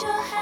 就还。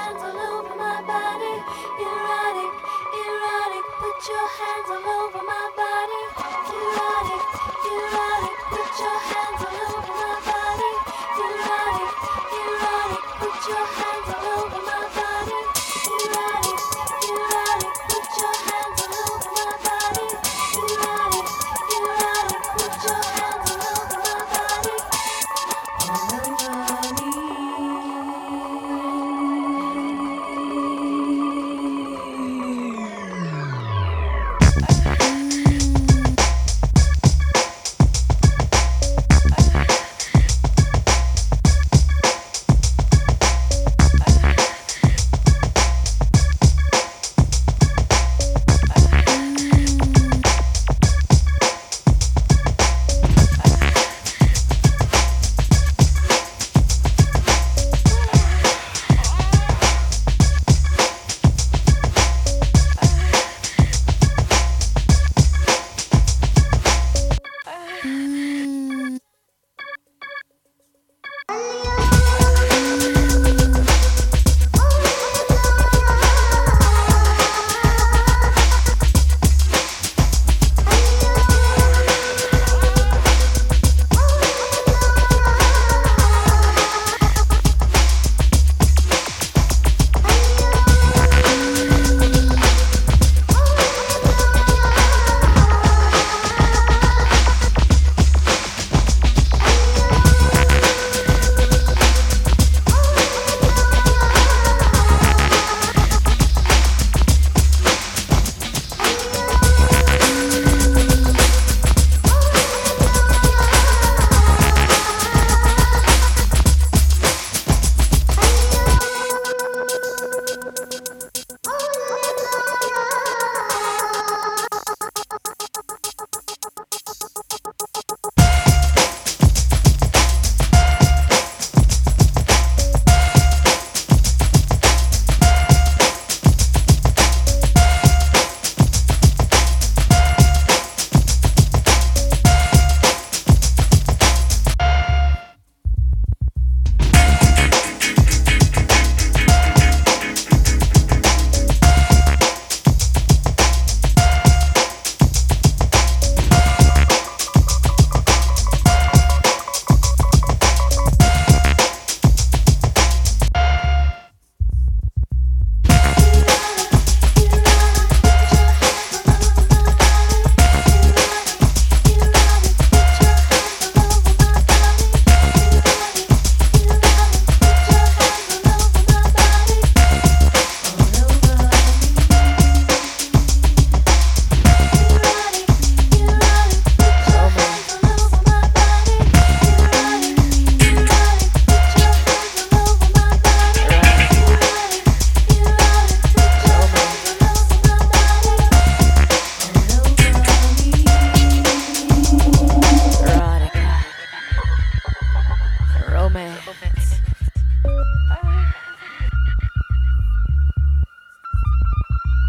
Romance.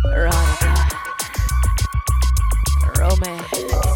Erotica. Romance.